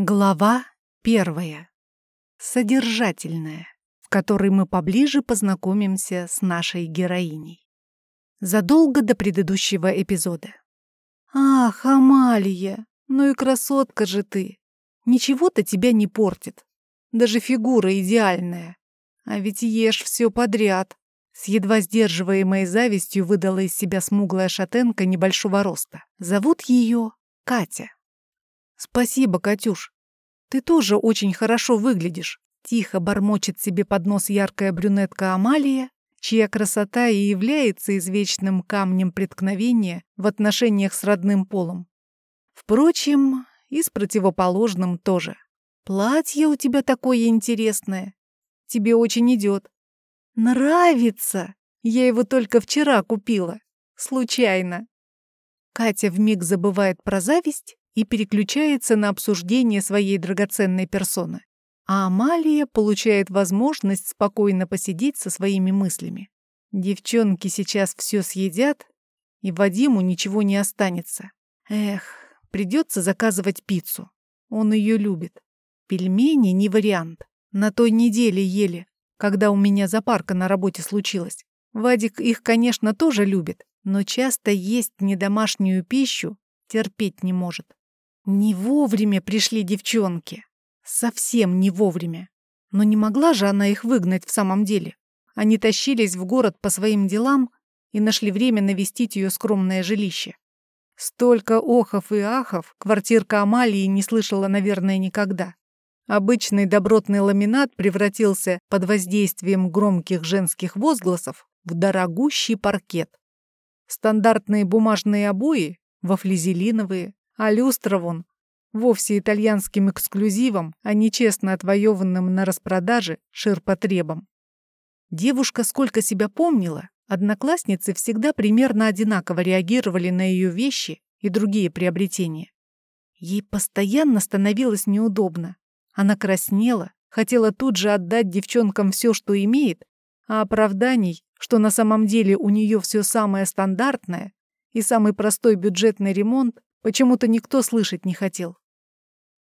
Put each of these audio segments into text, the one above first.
Глава первая. Содержательная, в которой мы поближе познакомимся с нашей героиней. Задолго до предыдущего эпизода. «Ах, Амалия, ну и красотка же ты! Ничего-то тебя не портит. Даже фигура идеальная. А ведь ешь все подряд». С едва сдерживаемой завистью выдала из себя смуглая шатенка небольшого роста. Зовут ее Катя. «Спасибо, Катюш. Ты тоже очень хорошо выглядишь», — тихо бормочет себе под нос яркая брюнетка Амалия, чья красота и является извечным камнем преткновения в отношениях с родным полом. Впрочем, и с противоположным тоже. «Платье у тебя такое интересное. Тебе очень идет». «Нравится! Я его только вчера купила. Случайно». Катя вмиг забывает про зависть и переключается на обсуждение своей драгоценной персоны. А Амалия получает возможность спокойно посидеть со своими мыслями. Девчонки сейчас все съедят, и Вадиму ничего не останется. Эх, придется заказывать пиццу. Он ее любит. Пельмени не вариант. На той неделе ели, когда у меня запарка на работе случилась. Вадик их, конечно, тоже любит, но часто есть недомашнюю пищу терпеть не может. Не вовремя пришли девчонки. Совсем не вовремя. Но не могла же она их выгнать в самом деле. Они тащились в город по своим делам и нашли время навестить ее скромное жилище. Столько охов и ахов квартирка Амалии не слышала, наверное, никогда. Обычный добротный ламинат превратился под воздействием громких женских возгласов в дорогущий паркет. Стандартные бумажные обои во флизелиновые, а люстра вон вовсе итальянским эксклюзивом, а не честно отвоеванным на распродаже ширпотребом. Девушка сколько себя помнила, одноклассницы всегда примерно одинаково реагировали на ее вещи и другие приобретения. Ей постоянно становилось неудобно. Она краснела, хотела тут же отдать девчонкам все, что имеет, а оправданий, что на самом деле у нее все самое стандартное и самый простой бюджетный ремонт, Почему-то никто слышать не хотел.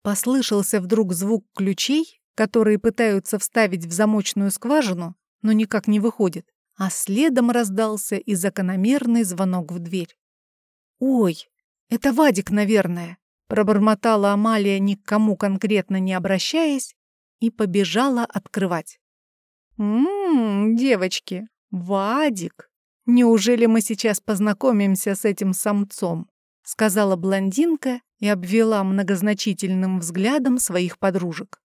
Послышался вдруг звук ключей, которые пытаются вставить в замочную скважину, но никак не выходит, а следом раздался и закономерный звонок в дверь. «Ой, это Вадик, наверное», — пробормотала Амалия, ни к кому конкретно не обращаясь, и побежала открывать. «Ммм, девочки, Вадик, неужели мы сейчас познакомимся с этим самцом?» Сказала блондинка и обвела многозначительным взглядом своих подружек.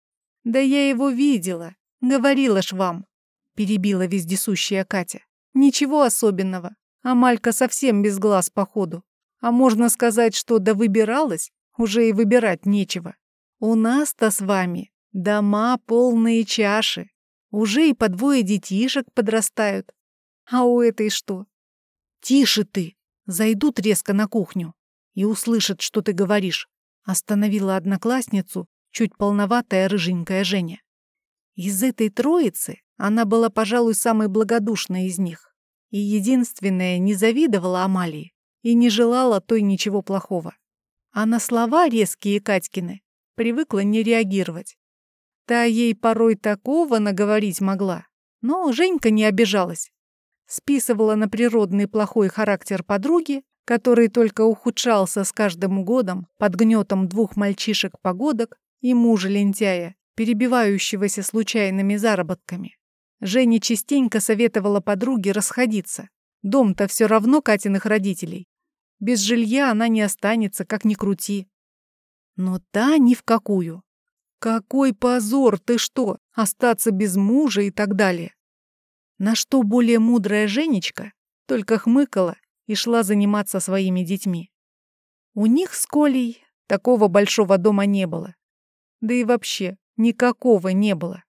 «Да я его видела, говорила ж вам», — перебила вездесущая Катя. «Ничего особенного, а Малька совсем без глаз походу. А можно сказать, что да выбиралась, уже и выбирать нечего. У нас-то с вами дома полные чаши, уже и по двое детишек подрастают. А у этой что? Тише ты, зайдут резко на кухню и услышат, что ты говоришь», — остановила одноклассницу чуть полноватая рыженькая Женя. Из этой троицы она была, пожалуй, самой благодушной из них. И единственная не завидовала Амалии и не желала той ничего плохого. А на слова резкие Катькины привыкла не реагировать. Та ей порой такого наговорить могла, но Женька не обижалась. Списывала на природный плохой характер подруги который только ухудшался с каждым годом под гнетом двух мальчишек-погодок и мужа-лентяя, перебивающегося случайными заработками. Женя частенько советовала подруге расходиться. Дом-то все равно Катиных родителей. Без жилья она не останется, как ни крути. Но та ни в какую. Какой позор, ты что, остаться без мужа и так далее. На что более мудрая Женечка только хмыкала и шла заниматься своими детьми. У них с Колей такого большого дома не было. Да и вообще никакого не было.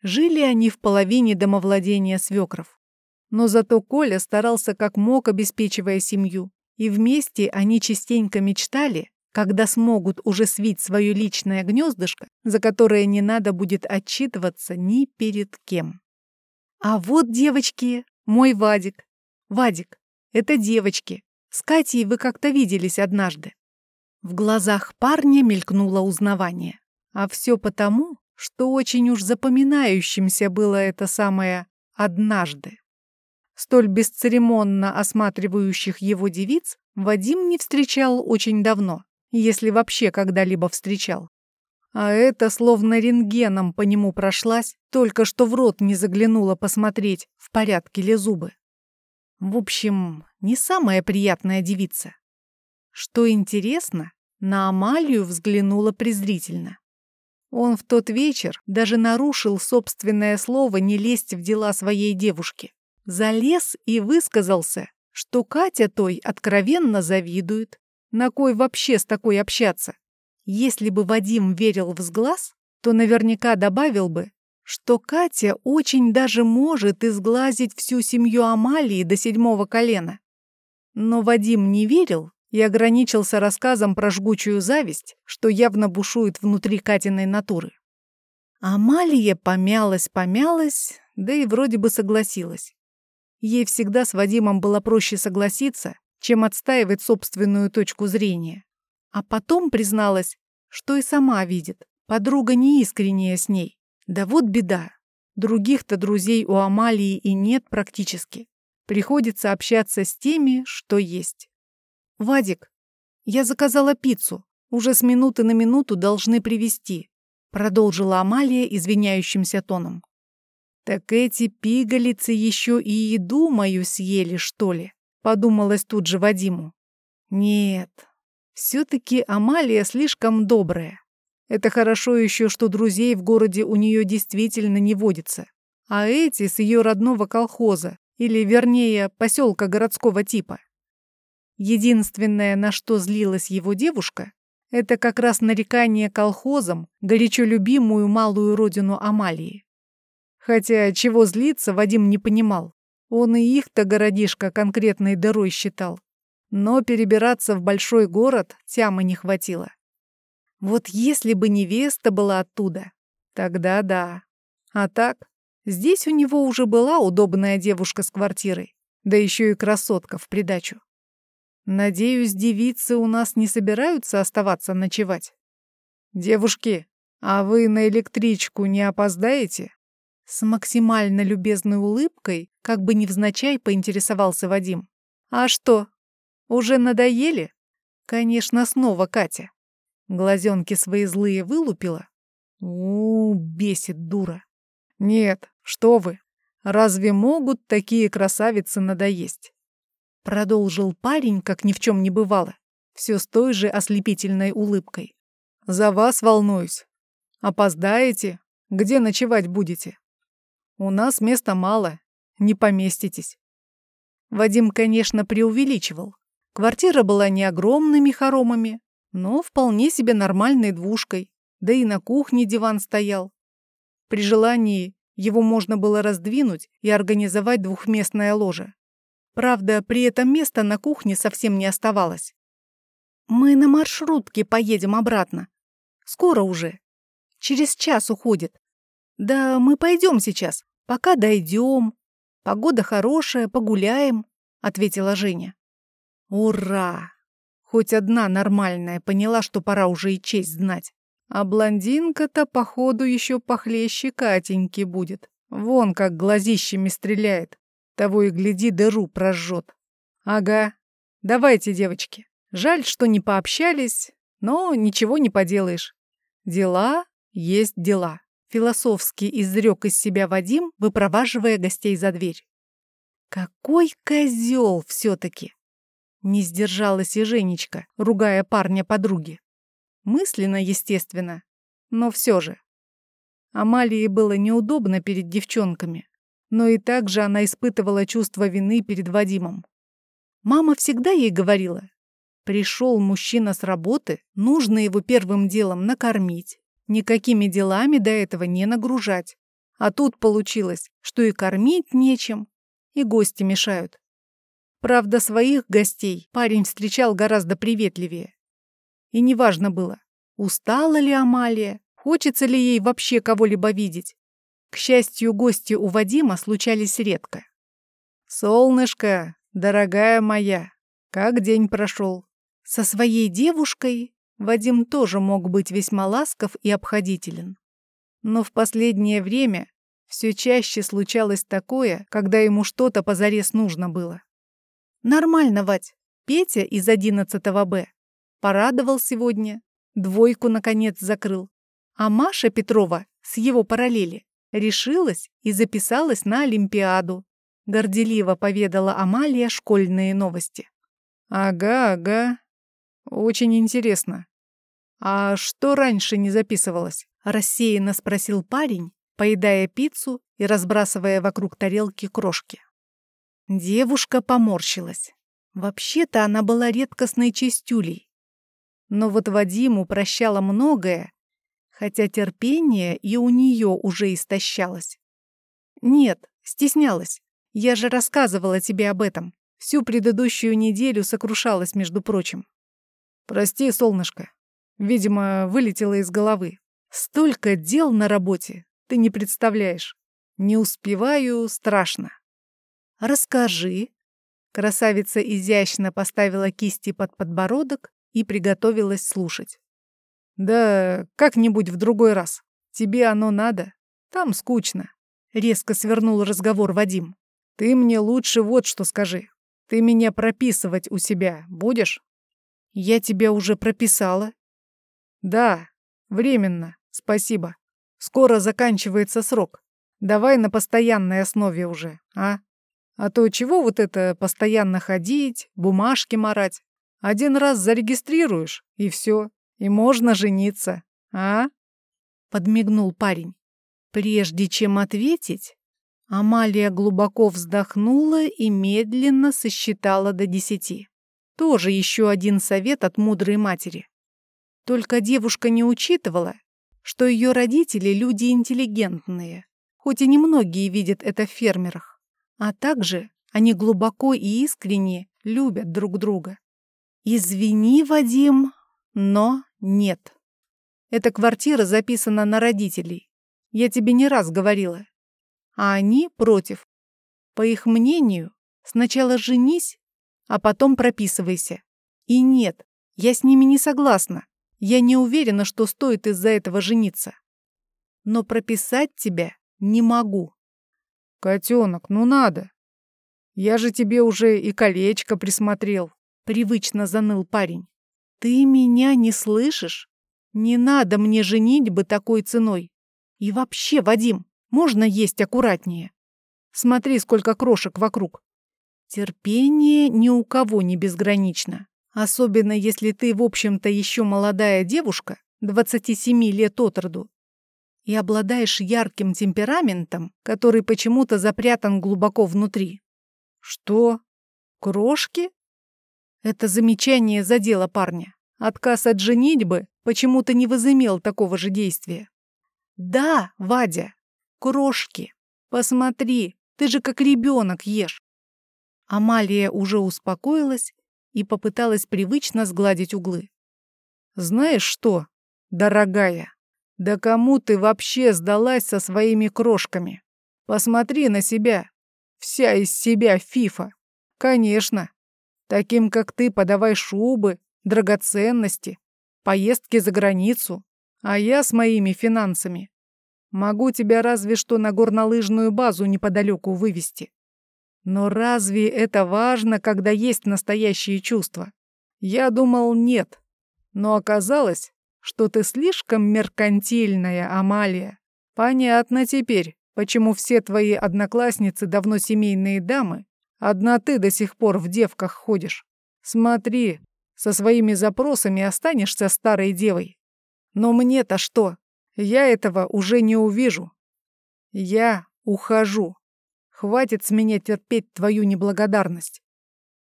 Жили они в половине домовладения свекров. Но зато Коля старался как мог, обеспечивая семью. И вместе они частенько мечтали, когда смогут уже свить свое личное гнездышко, за которое не надо будет отчитываться ни перед кем. А вот, девочки, мой Вадик. Вадик, это девочки. С Катей вы как-то виделись однажды». В глазах парня мелькнуло узнавание. А все потому, что очень уж запоминающимся было это самое «однажды». Столь бесцеремонно осматривающих его девиц Вадим не встречал очень давно, если вообще когда-либо встречал. А это словно рентгеном по нему прошлась, только что в рот не заглянула посмотреть, в порядке ли зубы. В общем, не самая приятная девица. Что интересно, на Амалию взглянула презрительно. Он в тот вечер даже нарушил собственное слово не лезть в дела своей девушки. Залез и высказался, что Катя той откровенно завидует. На кой вообще с такой общаться? Если бы Вадим верил в сглаз, то наверняка добавил бы, что Катя очень даже может изглазить всю семью Амалии до седьмого колена. Но Вадим не верил и ограничился рассказом про жгучую зависть, что явно бушует внутри Катиной натуры. Амалия помялась-помялась, да и вроде бы согласилась. Ей всегда с Вадимом было проще согласиться, чем отстаивать собственную точку зрения. А потом призналась, что и сама видит, подруга не искренняя с ней. Да вот беда. Других-то друзей у Амалии и нет практически. Приходится общаться с теми, что есть. «Вадик, я заказала пиццу. Уже с минуты на минуту должны привезти», продолжила Амалия извиняющимся тоном. «Так эти пигалицы еще и еду мою съели, что ли?» подумалось тут же Вадиму. «Нет, все-таки Амалия слишком добрая. Это хорошо еще, что друзей в городе у нее действительно не водится. А эти с ее родного колхоза, или, вернее, поселка городского типа. Единственное, на что злилась его девушка, это как раз нарекание колхозом, горячо любимую малую родину Амалии. Хотя чего злиться, Вадим не понимал. Он и их-то городишко конкретной дырой считал. Но перебираться в большой город тямы не хватило. Вот если бы невеста была оттуда, тогда да. А так, здесь у него уже была удобная девушка с квартирой, да еще и красотка в придачу. Надеюсь, девицы у нас не собираются оставаться ночевать. Девушки, а вы на электричку не опоздаете? С максимально любезной улыбкой, как бы невзначай, поинтересовался Вадим. А что, уже надоели? Конечно, снова Катя. Глазенки свои злые вылупила. У, бесит дура. Нет, что вы. Разве могут такие красавицы надоесть? Продолжил парень, как ни в чем не бывало, все с той же ослепительной улыбкой. За вас волнуюсь. Опоздаете? Где ночевать будете? У нас места мало, не поместитесь. Вадим, конечно, преувеличивал. Квартира была не огромными хоромами, но вполне себе нормальной двушкой, да и на кухне диван стоял. При желании его можно было раздвинуть и организовать двухместное ложе. Правда, при этом места на кухне совсем не оставалось. «Мы на маршрутке поедем обратно. Скоро уже. Через час уходит. Да мы пойдем сейчас, пока дойдем. Погода хорошая, погуляем», — ответила Женя. «Ура! Хоть одна нормальная поняла, что пора уже и честь знать. А блондинка-то, походу, еще похлеще Катеньки будет. Вон как глазищами стреляет. Того и гляди, дыру прожжет. Ага. Давайте, девочки. Жаль, что не пообщались, но ничего не поделаешь. Дела есть дела. Философски изрек из себя Вадим, выпроваживая гостей за дверь. Какой козел все-таки! Не сдержалась и Женечка, ругая парня подруги. Мысленно, естественно, но все же. Амалии было неудобно перед девчонками, но и также она испытывала чувство вины перед Вадимом. Мама всегда ей говорила, пришел мужчина с работы, нужно его первым делом накормить, никакими делами до этого не нагружать. А тут получилось, что и кормить нечем, и гости мешают. Правда, своих гостей парень встречал гораздо приветливее. И неважно было, устала ли Амалия, хочется ли ей вообще кого-либо видеть. К счастью, гости у Вадима случались редко. «Солнышко, дорогая моя, как день прошел?» Со своей девушкой Вадим тоже мог быть весьма ласков и обходителен. Но в последнее время все чаще случалось такое, когда ему что-то позарез нужно было. Нормально, Вать. Петя из 11 Б порадовал сегодня, двойку, наконец, закрыл. А Маша Петрова с его параллели решилась и записалась на Олимпиаду. Горделиво поведала Амалия школьные новости. «Ага, ага. Очень интересно. А что раньше не записывалось?» Рассеянно спросил парень, поедая пиццу и разбрасывая вокруг тарелки крошки. Девушка поморщилась. Вообще-то она была редкостной чистюлей. Но вот Вадиму прощала многое, хотя терпение и у нее уже истощалось. Нет, стеснялась. Я же рассказывала тебе об этом. Всю предыдущую неделю сокрушалась, между прочим. Прости, солнышко. Видимо, вылетело из головы. Столько дел на работе, ты не представляешь. Не успеваю, страшно. Расскажи. Красавица изящно поставила кисти под подбородок и приготовилась слушать. Да как-нибудь в другой раз. Тебе оно надо? Там скучно. Резко свернул разговор Вадим. Ты мне лучше вот что скажи. Ты меня прописывать у себя будешь? Я тебя уже прописала. Да, временно. Спасибо. Скоро заканчивается срок. Давай на постоянной основе уже, а? А то чего вот это постоянно ходить, бумажки марать? Один раз зарегистрируешь, и все, и можно жениться, а? Подмигнул парень. Прежде чем ответить, Амалия глубоко вздохнула и медленно сосчитала до десяти. Тоже еще один совет от мудрой матери. Только девушка не учитывала, что ее родители люди интеллигентные, хоть и немногие видят это в фермерах, а также они глубоко и искренне любят друг друга. Извини, Вадим, но нет. Эта квартира записана на родителей. Я тебе не раз говорила. А они против. По их мнению, сначала женись, а потом прописывайся. И нет, я с ними не согласна. Я не уверена, что стоит из-за этого жениться. Но прописать тебя не могу. Котенок, ну надо. Я же тебе уже и колечко присмотрел. Привычно заныл парень. Ты меня не слышишь? Не надо мне женить бы такой ценой. И вообще, Вадим, можно есть аккуратнее. Смотри, сколько крошек вокруг. Терпение ни у кого не безгранично. Особенно если ты, в общем-то, еще молодая девушка, 27 лет от роду, и обладаешь ярким темпераментом, который почему-то запрятан глубоко внутри. Что? Крошки? Это замечание задело парня. Отказ от женитьбы почему-то не возымел такого же действия. Да, Вадя, крошки. Посмотри, ты же как ребенок ешь. Амалия уже успокоилась и попыталась привычно сгладить углы. «Знаешь что, дорогая, да кому ты вообще сдалась со своими крошками? Посмотри на себя, вся из себя фифа. Конечно, таким как ты подавай шубы, драгоценности, поездки за границу, а я с моими финансами могу тебя разве что на горнолыжную базу неподалеку вывести. Но разве это важно, когда есть настоящие чувства? Я думал, нет. Но оказалось, что ты слишком меркантильная, Амалия. Понятно теперь, почему все твои одноклассницы давно семейные дамы, одна ты до сих пор в девках ходишь. Смотри, со своими запросами останешься старой девой. Но мне-то что? Я этого уже не увижу. Я ухожу. Хватит с меня терпеть твою неблагодарность.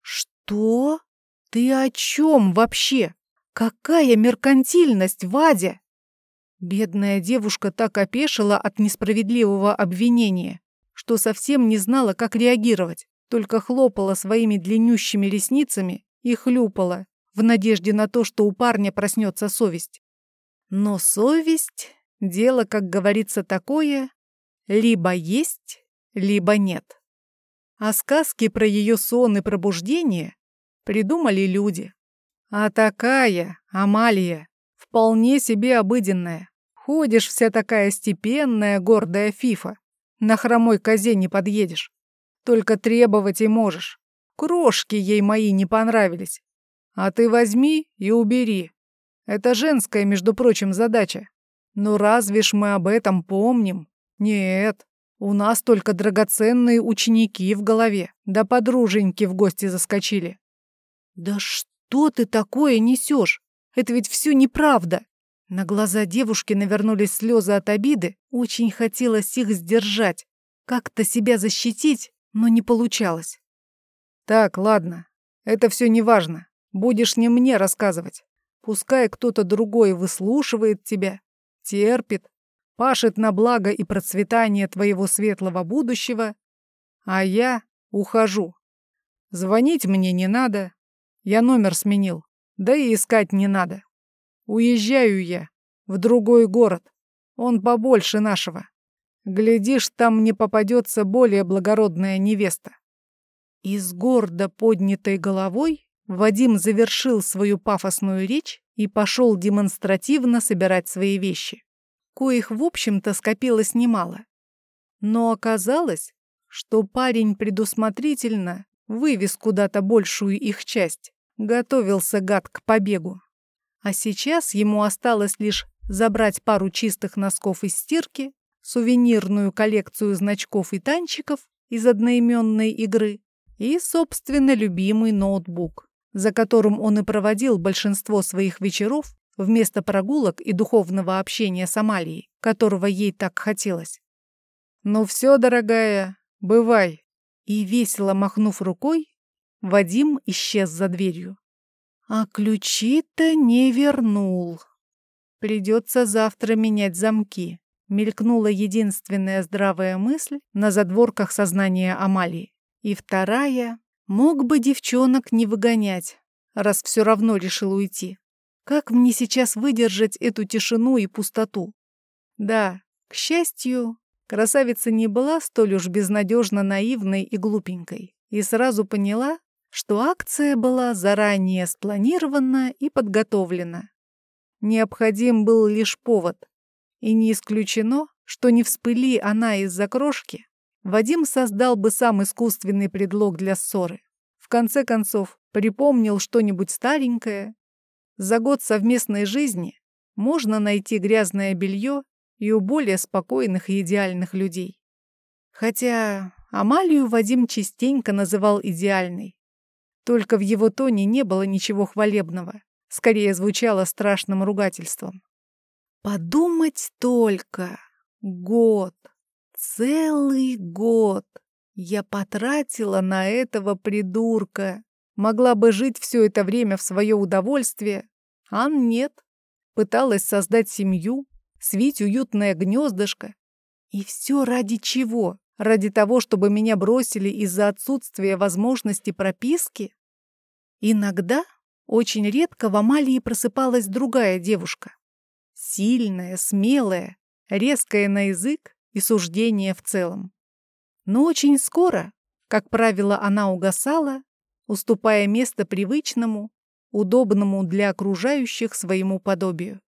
Что? Ты о чем вообще? Какая меркантильность, Вадя? Бедная девушка так опешила от несправедливого обвинения, что совсем не знала, как реагировать, только хлопала своими длиннющими ресницами и хлюпала, в надежде на то, что у парня проснется совесть. Но совесть — дело, как говорится, такое, либо есть, либо нет. А сказки про ее сон и пробуждение придумали люди. А такая, Амалия, вполне себе обыденная. Ходишь вся такая степенная, гордая фифа. На хромой козе не подъедешь. Только требовать и можешь. Крошки ей мои не понравились. А ты возьми и убери. Это женская, между прочим, задача. Но разве ж мы об этом помним? Нет, у нас только драгоценные ученики в голове, да подруженьки в гости заскочили. Да что ты такое несешь? Это ведь все неправда. На глаза девушки навернулись слезы от обиды. Очень хотелось их сдержать, как-то себя защитить, но не получалось. Так, ладно, это все не важно. Будешь не мне рассказывать. Пускай кто-то другой выслушивает тебя, терпит, пашет на благо и процветание твоего светлого будущего, а я ухожу. Звонить мне не надо, я номер сменил, да и искать не надо. Уезжаю я в другой город, он побольше нашего. Глядишь, там мне попадется более благородная невеста. И с гордо поднятой головой Вадим завершил свою пафосную речь и пошел демонстративно собирать свои вещи, коих, в общем-то, скопилось немало. Но оказалось, что парень предусмотрительно вывез куда-то большую их часть, готовился гад к побегу. А сейчас ему осталось лишь забрать пару чистых носков из стирки, сувенирную коллекцию значков и танчиков из одноименной игры и, собственно, любимый ноутбук, за которым он и проводил большинство своих вечеров вместо прогулок и духовного общения с Амалией, которого ей так хотелось. «Ну все, дорогая, бывай!» И, весело махнув рукой, Вадим исчез за дверью. А ключи-то не вернул. Придется завтра менять замки. Мелькнула единственная здравая мысль на задворках сознания Амалии. И вторая — мог бы девчонок не выгонять, раз все равно решил уйти. Как мне сейчас выдержать эту тишину и пустоту? Да, к счастью, красавица не была столь уж безнадежно наивной и глупенькой, и сразу поняла, что акция была заранее спланирована и подготовлена. Необходим был лишь повод, и не исключено, что не вспыли она из-за крошки, Вадим создал бы сам искусственный предлог для ссоры. В конце концов, припомнил что-нибудь старенькое. За год совместной жизни можно найти грязное белье и у более спокойных и идеальных людей. Хотя Амалию Вадим частенько называл идеальной. Только в его тоне не было ничего хвалебного, скорее звучало страшным ругательством. Подумать только! Год! Целый год я потратила на этого придурка. Могла бы жить все это время в свое удовольствие, а нет. Пыталась создать семью, свить уютное гнездышко. И все ради чего? Ради того, чтобы меня бросили из-за отсутствия возможности прописки? Иногда, очень редко, в Амалии просыпалась другая девушка. Сильная, смелая, резкая на язык, и суждения в целом. Но очень скоро, как правило, она угасала, уступая место привычному, удобному для окружающих своему подобию.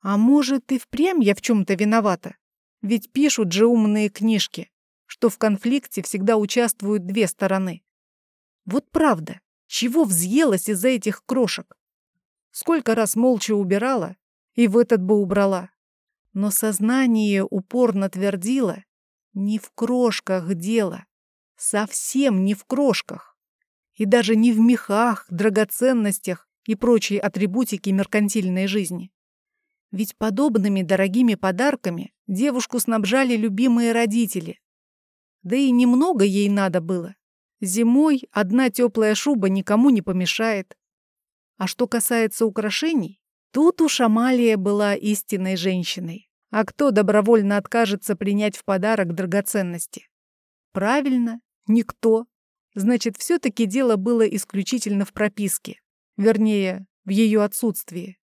А может, и впрямь я в чем-то виновата? Ведь пишут же умные книжки, что в конфликте всегда участвуют две стороны. Вот правда, чего взъелась из-за этих крошек? Сколько раз молча убирала, и в этот бы убрала. Но сознание упорно твердило, не в крошках дело, совсем не в крошках. И даже не в мехах, драгоценностях и прочей атрибутике меркантильной жизни. Ведь подобными дорогими подарками девушку снабжали любимые родители. Да и немного ей надо было. Зимой одна теплая шуба никому не помешает. А что касается украшений, тут уж Амалия была истинной женщиной. А кто добровольно откажется принять в подарок драгоценности? Правильно, никто. Значит, все-таки дело было исключительно в прописке. Вернее, в ее отсутствии.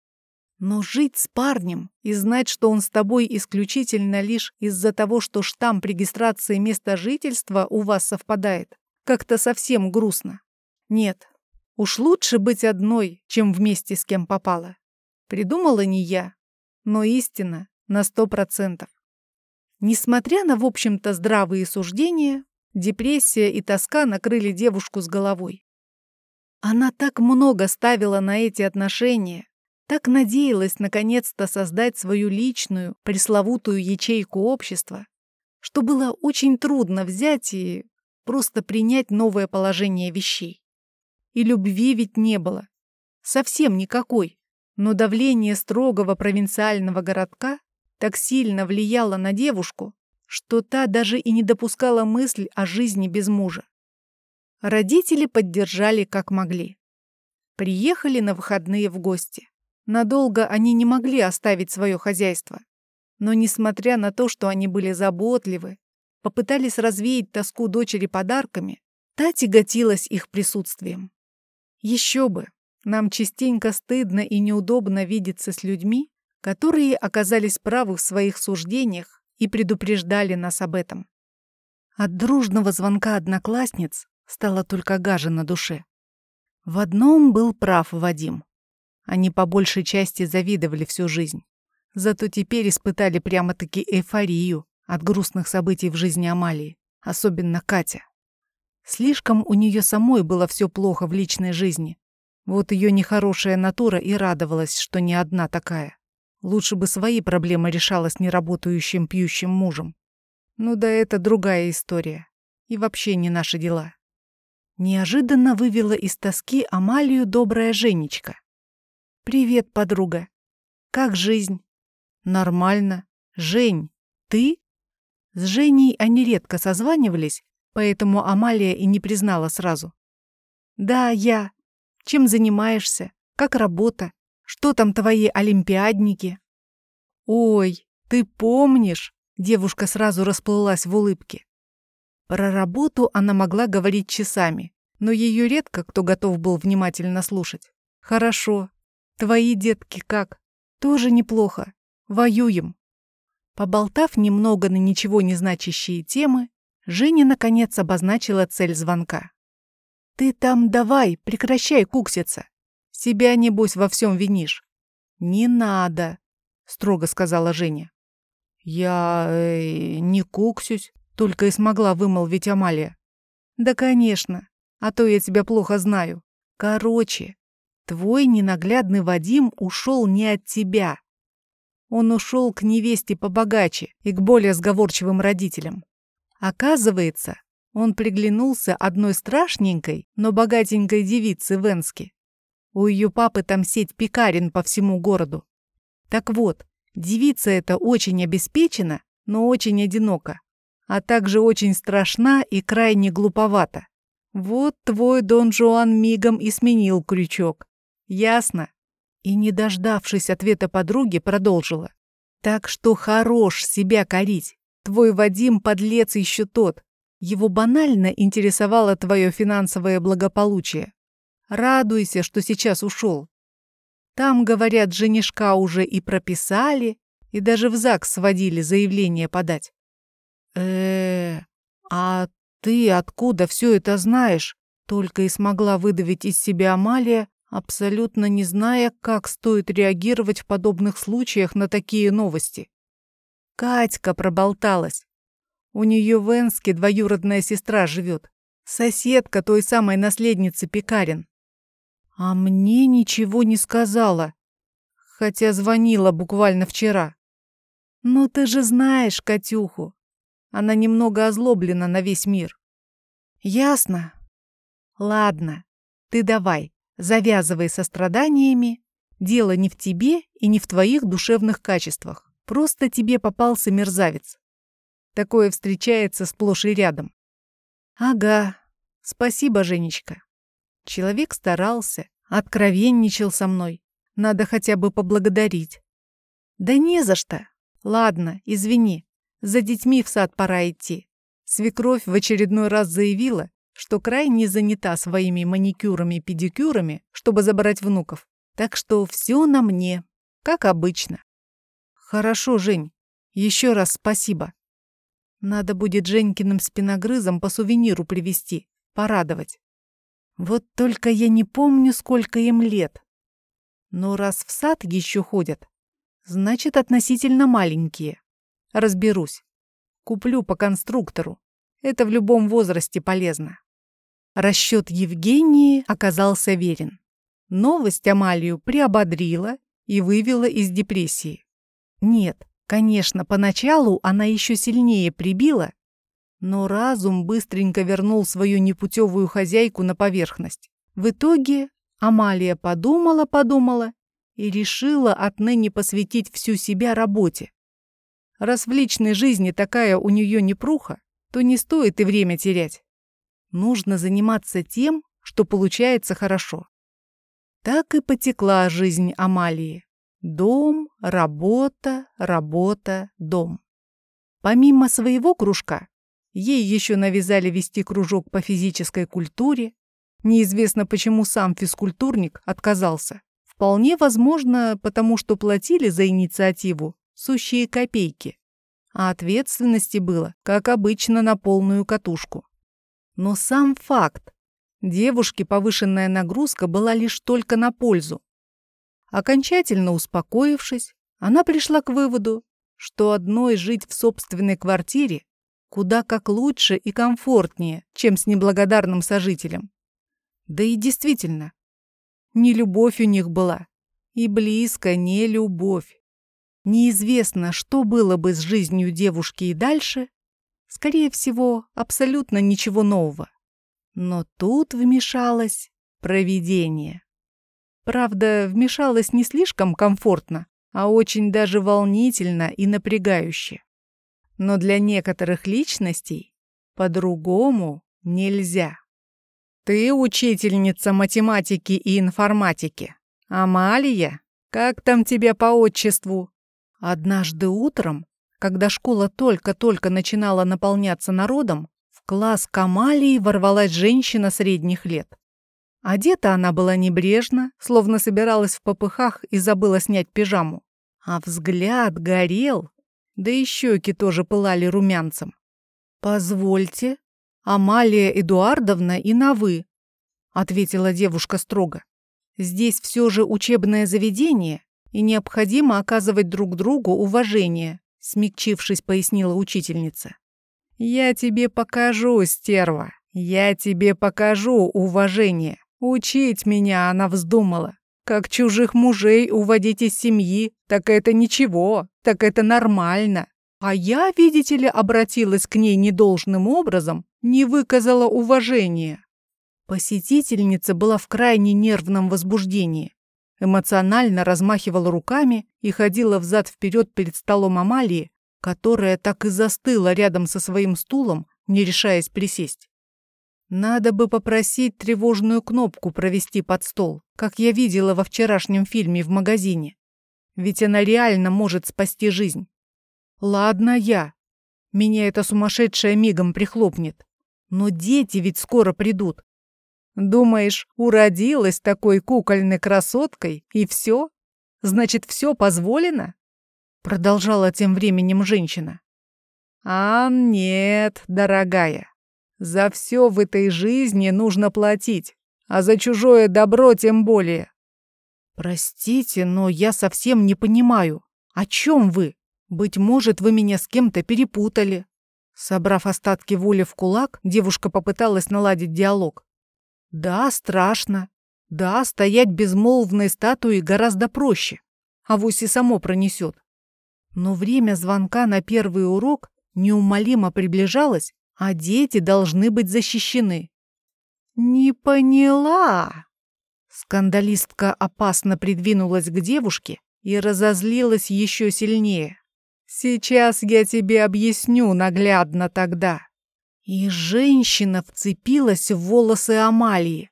Но жить с парнем и знать, что он с тобой исключительно лишь из-за того, что штамп регистрации места жительства у вас совпадает, как-то совсем грустно. Нет, Уж лучше быть одной, чем вместе с кем попало. Придумала не я, но истина на сто процентов. Несмотря на, в общем-то, здравые суждения, депрессия и тоска накрыли девушку с головой. Она так много ставила на эти отношения, так надеялась наконец-то создать свою личную, пресловутую ячейку общества, что было очень трудно взять и просто принять новое положение вещей. И любви ведь не было. Совсем никакой. Но давление строгого провинциального городка так сильно влияло на девушку, что та даже и не допускала мысль о жизни без мужа. Родители поддержали как могли. Приехали на выходные в гости. Надолго они не могли оставить свое хозяйство. Но, несмотря на то, что они были заботливы, попытались развеять тоску дочери подарками, та тяготилась их присутствием. Еще бы, нам частенько стыдно и неудобно видеться с людьми, которые оказались правы в своих суждениях и предупреждали нас об этом. От дружного звонка одноклассниц стало только гаже на душе. В одном был прав Вадим. Они по большей части завидовали всю жизнь. Зато теперь испытали прямо-таки эйфорию от грустных событий в жизни Амалии, особенно Катя. Слишком у нее самой было все плохо в личной жизни, вот ее нехорошая натура и радовалась, что не одна такая. Лучше бы свои проблемы решала с неработающим пьющим мужем. Ну да это другая история. И вообще не наши дела. Неожиданно вывела из тоски Амалию добрая Женечка. «Привет, подруга. Как жизнь?» «Нормально. Жень, ты?» С Женей они редко созванивались, поэтому Амалия и не признала сразу. «Да, я. Чем занимаешься? Как работа? Что там твои олимпиадники?» «Ой, ты помнишь?» Девушка сразу расплылась в улыбке. Про работу она могла говорить часами, но ее редко кто готов был внимательно слушать. «Хорошо. Твои детки как? Тоже неплохо. Воюем». Поболтав немного на ничего не значащие темы, Женя наконец обозначила цель звонка. «Ты там давай, прекращай кукситься. Себя, небось, во всем винишь». «Не надо», — строго сказала Женя. «Я э, не куксюсь», — только и смогла вымолвить Амалия. «Да, конечно, а то я тебя плохо знаю. Короче, твой ненаглядный Вадим ушел не от тебя. Он ушел к невесте побогаче и к более сговорчивым родителям. Оказывается, он приглянулся одной страшненькой, но богатенькой девице в Энске. У ее папы там сеть пекарен по всему городу. Так вот, девица эта очень обеспечена, но очень одинока, а также очень страшна и крайне глуповата. Вот твой Дон Жуан мигом и сменил крючок. Ясно? И, не дождавшись ответа подруги, продолжила. Так что хорош себя корить. Твой Вадим подлец еще тот. Его банально интересовало твое финансовое благополучие. Радуйся, что сейчас ушел. Там, говорят, женишка уже и прописали, и даже в ЗАГС сводили заявление подать. э а ты откуда все это знаешь?» Только и смогла выдавить из себя Амалия, абсолютно не зная, как стоит реагировать в подобных случаях на такие новости. Катька проболталась. У нее в Энске двоюродная сестра живет. Соседка той самой наследницы Пекарин. А мне ничего не сказала. Хотя звонила буквально вчера. Ну ты же знаешь Катюху. Она немного озлоблена на весь мир. Ясно? Ладно, ты давай, завязывай со страданиями. Дело не в тебе и не в твоих душевных качествах. Просто тебе попался мерзавец. Такое встречается сплошь и рядом. Ага, спасибо, Женечка. Человек старался, откровенничал со мной. Надо хотя бы поблагодарить. Да не за что. Ладно, извини. За детьми в сад пора идти. Свекровь в очередной раз заявила, что крайне занята своими маникюрами-педикюрами, чтобы забрать внуков. Так что все на мне, как обычно. Хорошо, Жень. Еще раз спасибо. Надо будет Женькиным спиногрызом по сувениру привезти, порадовать. Вот только я не помню, сколько им лет. Но раз в сад еще ходят, значит, относительно маленькие. Разберусь. Куплю по конструктору. Это в любом возрасте полезно. Расчет Евгении оказался верен. Новость Амалию приободрила и вывела из депрессии. Нет, конечно, поначалу она еще сильнее прибила, но разум быстренько вернул свою непутевую хозяйку на поверхность. В итоге Амалия подумала-подумала и решила отныне посвятить всю себя работе. Раз в личной жизни такая у нее непруха, то не стоит и время терять. Нужно заниматься тем, что получается хорошо. Так и потекла жизнь Амалии. Дом, работа, работа, дом. Помимо своего кружка, Ей еще навязали вести кружок по физической культуре. Неизвестно, почему сам физкультурник отказался. Вполне возможно, потому что платили за инициативу сущие копейки. А ответственности было, как обычно, на полную катушку. Но сам факт. Девушке повышенная нагрузка была лишь только на пользу. Окончательно успокоившись, она пришла к выводу, что одной жить в собственной квартире Куда как лучше и комфортнее, чем с неблагодарным сожителем. Да и действительно, не любовь у них была. И близко не любовь. Неизвестно, что было бы с жизнью девушки и дальше. Скорее всего, абсолютно ничего нового. Но тут вмешалось провидение. Правда, вмешалось не слишком комфортно, а очень даже волнительно и напрягающе. Но для некоторых личностей по-другому нельзя. Ты учительница математики и информатики. Амалия, как там тебя по отчеству? Однажды утром, когда школа только-только начинала наполняться народом, в класс к Амалии ворвалась женщина средних лет. Одета она была небрежно, словно собиралась в попыхах и забыла снять пижаму. А взгляд горел, да и щеки тоже пылали румянцем. «Позвольте, Амалия Эдуардовна и на «вы», — ответила девушка строго. «Здесь все же учебное заведение, и необходимо оказывать друг другу уважение», — смягчившись, пояснила учительница. «Я тебе покажу, стерва, я тебе покажу уважение. Учить меня она вздумала. Как чужих мужей уводить из семьи, так это ничего, так это нормально. А я, видите ли, обратилась к ней недолжным образом, не выказала уважения. Посетительница была в крайне нервном возбуждении. Эмоционально размахивала руками и ходила взад-вперед перед столом Амалии, которая так и застыла рядом со своим стулом, не решаясь присесть. Надо бы попросить тревожную кнопку провести под стол, как я видела во вчерашнем фильме в магазине. Ведь она реально может спасти жизнь. Ладно я. Меня эта сумасшедшая мигом прихлопнет. Но дети ведь скоро придут. Думаешь, уродилась такой кукольной красоткой, и все? Значит, все позволено? Продолжала тем временем женщина. А нет, дорогая. За все в этой жизни нужно платить, а за чужое добро тем более. Простите, но я совсем не понимаю, о чем вы? Быть может, вы меня с кем-то перепутали. Собрав остатки воли в кулак, девушка попыталась наладить диалог. Да, страшно. Да, стоять безмолвной статуей гораздо проще. А вось и само пронесет. Но время звонка на первый урок неумолимо приближалось, а дети должны быть защищены. «Не поняла!» Скандалистка опасно придвинулась к девушке и разозлилась еще сильнее. «Сейчас я тебе объясню наглядно тогда». И женщина вцепилась в волосы Амалии.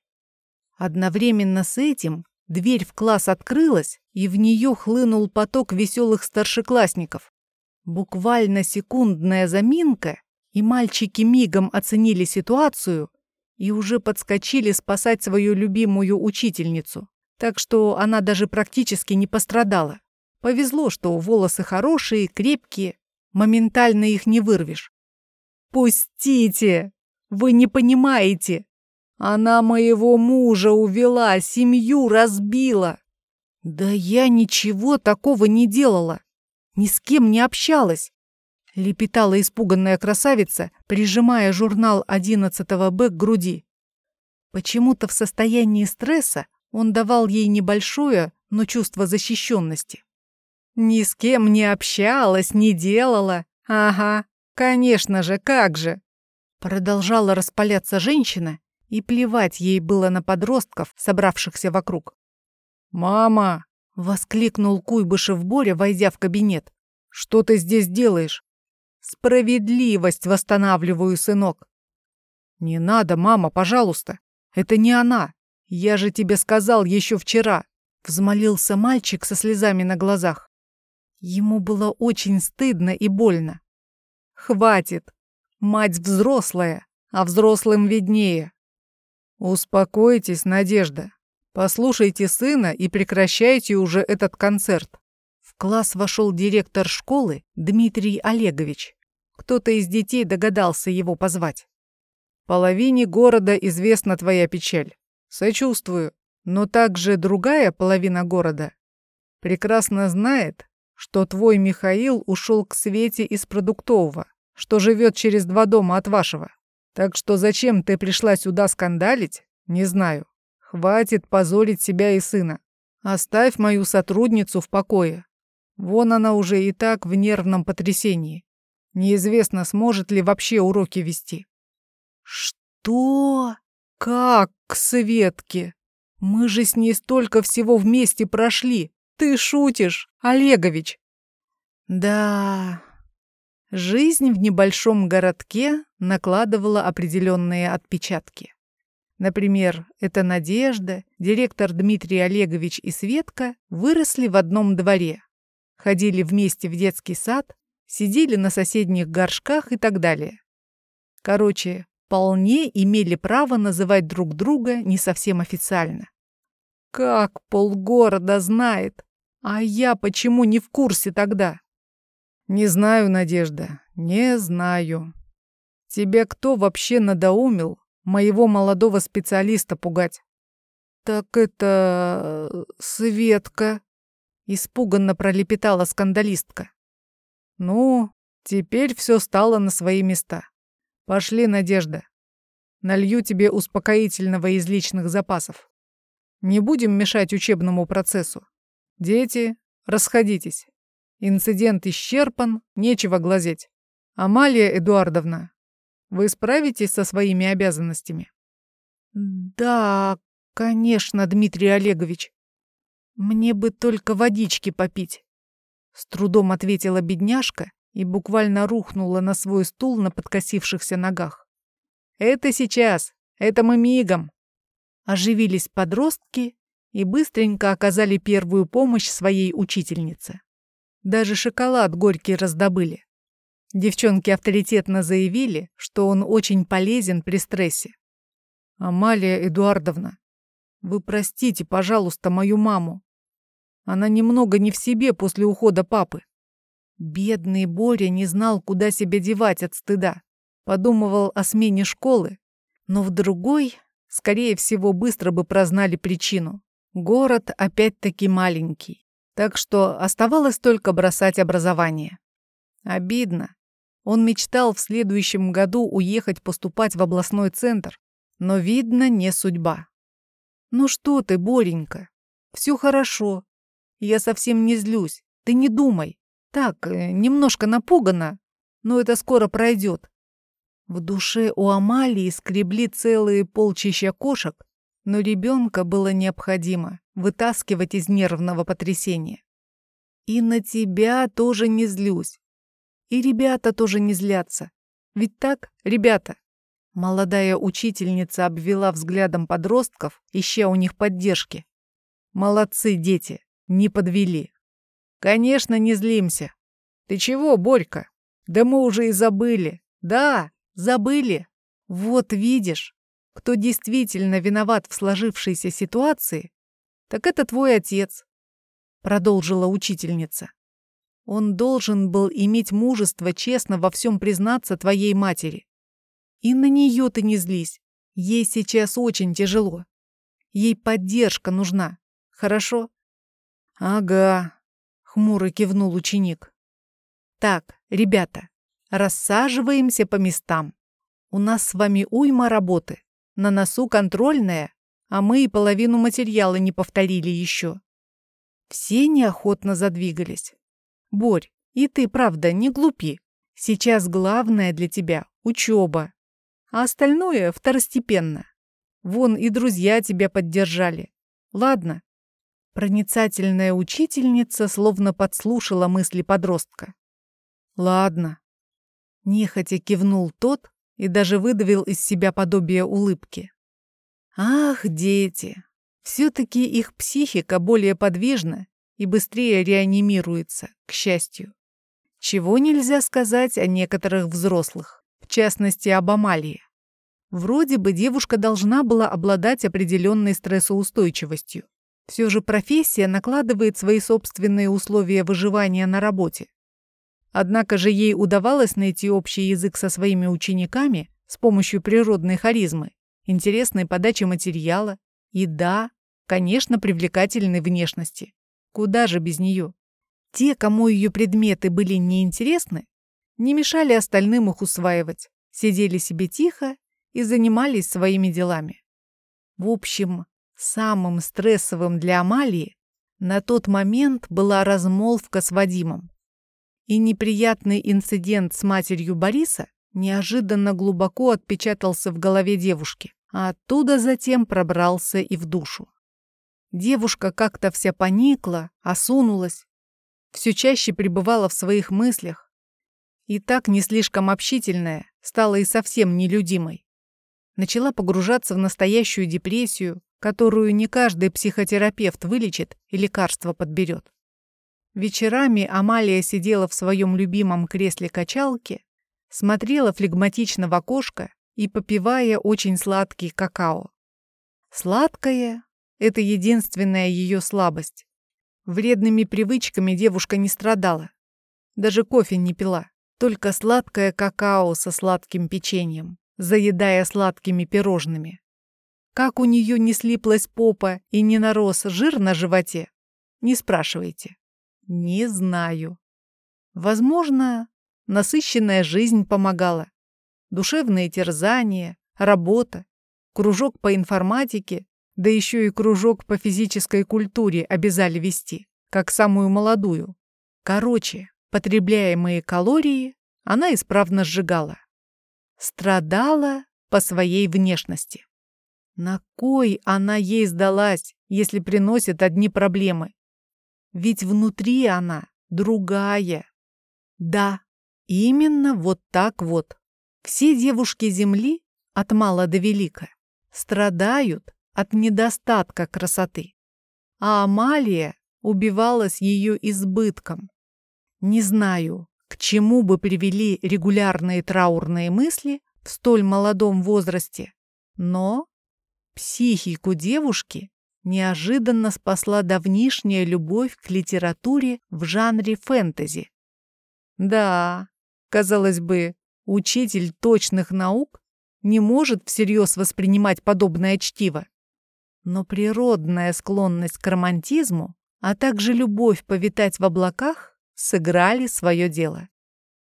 Одновременно с этим дверь в класс открылась, и в нее хлынул поток веселых старшеклассников. Буквально секундная заминка, и мальчики мигом оценили ситуацию и уже подскочили спасать свою любимую учительницу. Так что она даже практически не пострадала. Повезло, что волосы хорошие, крепкие, моментально их не вырвешь. «Пустите! Вы не понимаете! Она моего мужа увела, семью разбила. Да я ничего такого не делала. Ни с кем не общалась. Лепетала испуганная красавица, прижимая журнал 11 Б к груди. Почему-то в состоянии стресса он давал ей небольшое, но чувство защищенности. Ни с кем не общалась, не делала. Ага, конечно же, как же. Продолжала распаляться женщина, и плевать ей было на подростков, собравшихся вокруг. «Мама!» — воскликнул Куйбышев Боря, войдя в кабинет. «Что ты здесь делаешь?» «Справедливость восстанавливаю, сынок». «Не надо, мама, пожалуйста. Это не она. Я же тебе сказал еще вчера», — взмолился мальчик со слезами на глазах. Ему было очень стыдно и больно. «Хватит. Мать взрослая, а взрослым виднее. Успокойтесь, Надежда. Послушайте сына и прекращайте уже этот концерт. В класс вошел директор школы Дмитрий Олегович. Кто-то из детей догадался его позвать. Половине города известна твоя печаль. Сочувствую. Но также другая половина города прекрасно знает, что твой Михаил ушел к Свете из продуктового, что живет через два дома от вашего. Так что зачем ты пришла сюда скандалить, не знаю. Хватит позорить себя и сына. Оставь мою сотрудницу в покое. Вон она уже и так в нервном потрясении. Неизвестно, сможет ли вообще уроки вести. Что? Как к Светке? Мы же с ней столько всего вместе прошли. Ты шутишь, Олегович? Да. Жизнь в небольшом городке накладывала определенные отпечатки. Например, эта Надежда, директор Дмитрий Олегович и Светка выросли в одном дворе, ходили вместе в детский сад, сидели на соседних горшках и так далее. Короче, вполне имели право называть друг друга не совсем официально. Как полгорода знает, а я почему не в курсе тогда? Не знаю, Надежда, не знаю. Тебе кто вообще надоумил моего молодого специалиста пугать. «Так это... Светка», — испуганно пролепетала скандалистка. «Ну, теперь все стало на свои места. Пошли, Надежда. Налью тебе успокоительного из личных запасов. Не будем мешать учебному процессу. Дети, расходитесь. Инцидент исчерпан, нечего глазеть. Амалия Эдуардовна, вы справитесь со своими обязанностями? Да, конечно, Дмитрий Олегович. Мне бы только водички попить. С трудом ответила бедняжка и буквально рухнула на свой стул на подкосившихся ногах. Это сейчас, это мы мигом. Оживились подростки и быстренько оказали первую помощь своей учительнице. Даже шоколад горький раздобыли. Девчонки авторитетно заявили, что он очень полезен при стрессе. «Амалия Эдуардовна, вы простите, пожалуйста, мою маму. Она немного не в себе после ухода папы». Бедный Боря не знал, куда себя девать от стыда. Подумывал о смене школы, но в другой, скорее всего, быстро бы прознали причину. Город опять-таки маленький, так что оставалось только бросать образование. Обидно, он мечтал в следующем году уехать поступать в областной центр, но, видно, не судьба. «Ну что ты, Боренька, все хорошо. Я совсем не злюсь, ты не думай. Так, э, немножко напугана, но это скоро пройдет». В душе у Амалии скребли целые полчища кошек, но ребенка было необходимо вытаскивать из нервного потрясения. «И на тебя тоже не злюсь. И ребята тоже не злятся. Ведь так, ребята? Молодая учительница обвела взглядом подростков, ища у них поддержки. Молодцы, дети, не подвели. Конечно, не злимся. Ты чего, Борька? Да мы уже и забыли. Да, забыли. Вот видишь, кто действительно виноват в сложившейся ситуации, так это твой отец, продолжила учительница. Он должен был иметь мужество честно во всем признаться твоей матери. И на нее ты не злись. Ей сейчас очень тяжело. Ей поддержка нужна. Хорошо? Ага, хмуро кивнул ученик. Так, ребята, рассаживаемся по местам. У нас с вами уйма работы. На носу контрольная, а мы и половину материала не повторили еще. Все неохотно задвигались. Борь, и ты, правда, не глупи. Сейчас главное для тебя — учеба, а остальное второстепенно. Вон и друзья тебя поддержали. Ладно. Проницательная учительница словно подслушала мысли подростка. Ладно. Нехотя кивнул тот и даже выдавил из себя подобие улыбки. Ах, дети! Все-таки их психика более подвижна и быстрее реанимируется, к счастью. Чего нельзя сказать о некоторых взрослых, в частности, об Амалии. Вроде бы девушка должна была обладать определенной стрессоустойчивостью. Все же профессия накладывает свои собственные условия выживания на работе. Однако же ей удавалось найти общий язык со своими учениками с помощью природной харизмы, интересной подачи материала и, да, конечно, привлекательной внешности. Куда же без нее? Те, кому ее предметы были неинтересны, не мешали остальным их усваивать, сидели себе тихо и занимались своими делами. В общем, самым стрессовым для Амалии на тот момент была размолвка с Вадимом. И неприятный инцидент с матерью Бориса неожиданно глубоко отпечатался в голове девушки, а оттуда затем пробрался и в душу. Девушка как-то вся поникла, осунулась, все чаще пребывала в своих мыслях. И так не слишком общительная, стала и совсем нелюдимой. Начала погружаться в настоящую депрессию, которую не каждый психотерапевт вылечит и лекарство подберет. Вечерами Амалия сидела в своем любимом кресле качалки, смотрела флегматично в окошко и попивая очень сладкий какао. Сладкое — это единственная ее слабость. Вредными привычками девушка не страдала. Даже кофе не пила, только сладкое какао со сладким печеньем, заедая сладкими пирожными. Как у нее не слиплась попа и не нарос жир на животе, не спрашивайте. Не знаю. Возможно, насыщенная жизнь помогала. Душевные терзания, работа, кружок по информатике да еще и кружок по физической культуре обязали вести, как самую молодую. Короче, потребляемые калории она исправно сжигала. Страдала по своей внешности. На кой она ей сдалась, если приносит одни проблемы? Ведь внутри она другая. Да, именно вот так вот. Все девушки Земли, от мала до велика, страдают от недостатка красоты. А Амалия убивалась ее избытком. Не знаю, к чему бы привели регулярные траурные мысли в столь молодом возрасте, но психику девушки неожиданно спасла давнишняя любовь к литературе в жанре фэнтези. Да, казалось бы, учитель точных наук не может всерьез воспринимать подобное чтиво. Но природная склонность к романтизму, а также любовь повитать в облаках сыграли свое дело.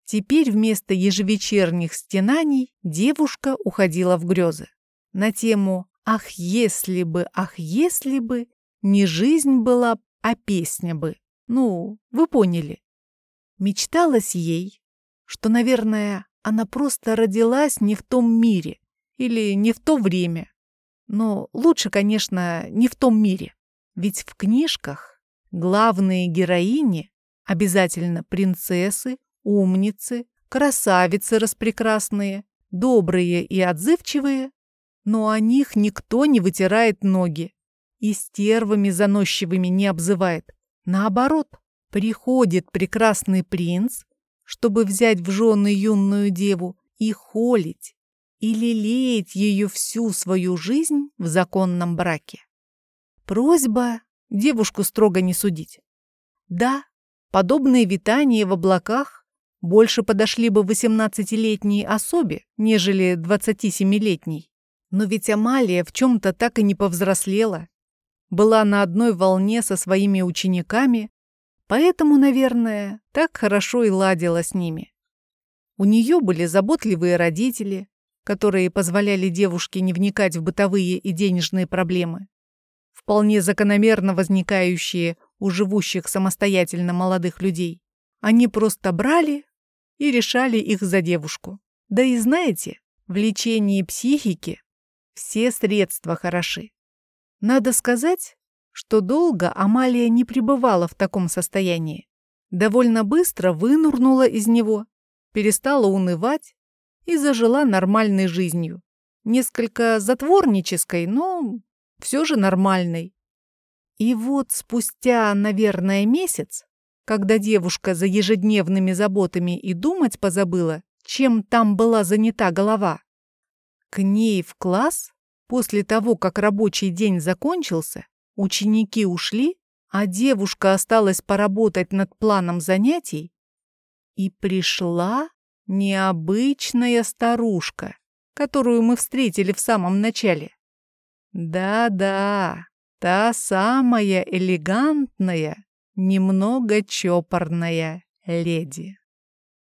Теперь вместо ежевечерних стенаний девушка уходила в грезы. На тему «Ах, если бы, ах, если бы» не жизнь была, а песня бы. Ну, вы поняли. Мечталось ей, что, наверное, она просто родилась не в том мире или не в то время, но лучше, конечно, не в том мире. Ведь в книжках главные героини обязательно принцессы, умницы, красавицы распрекрасные, добрые и отзывчивые, но о них никто не вытирает ноги и стервами заносчивыми не обзывает. Наоборот, приходит прекрасный принц, чтобы взять в жены юную деву и холить, и лелеять ее всю свою жизнь в законном браке. Просьба девушку строго не судить. Да, подобные витания в облаках больше подошли бы 18-летней особе, нежели 27-летней. Но ведь Амалия в чем-то так и не повзрослела. Была на одной волне со своими учениками, поэтому, наверное, так хорошо и ладила с ними. У нее были заботливые родители, которые позволяли девушке не вникать в бытовые и денежные проблемы, вполне закономерно возникающие у живущих самостоятельно молодых людей. Они просто брали и решали их за девушку. Да и знаете, в лечении психики все средства хороши. Надо сказать, что долго Амалия не пребывала в таком состоянии. Довольно быстро вынурнула из него, перестала унывать и зажила нормальной жизнью. Несколько затворнической, но все же нормальной. И вот спустя, наверное, месяц, когда девушка за ежедневными заботами и думать позабыла, чем там была занята голова, к ней в класс, после того, как рабочий день закончился, ученики ушли, а девушка осталась поработать над планом занятий, и пришла необычная старушка, которую мы встретили в самом начале. Да-да, та самая элегантная, немного чопорная леди.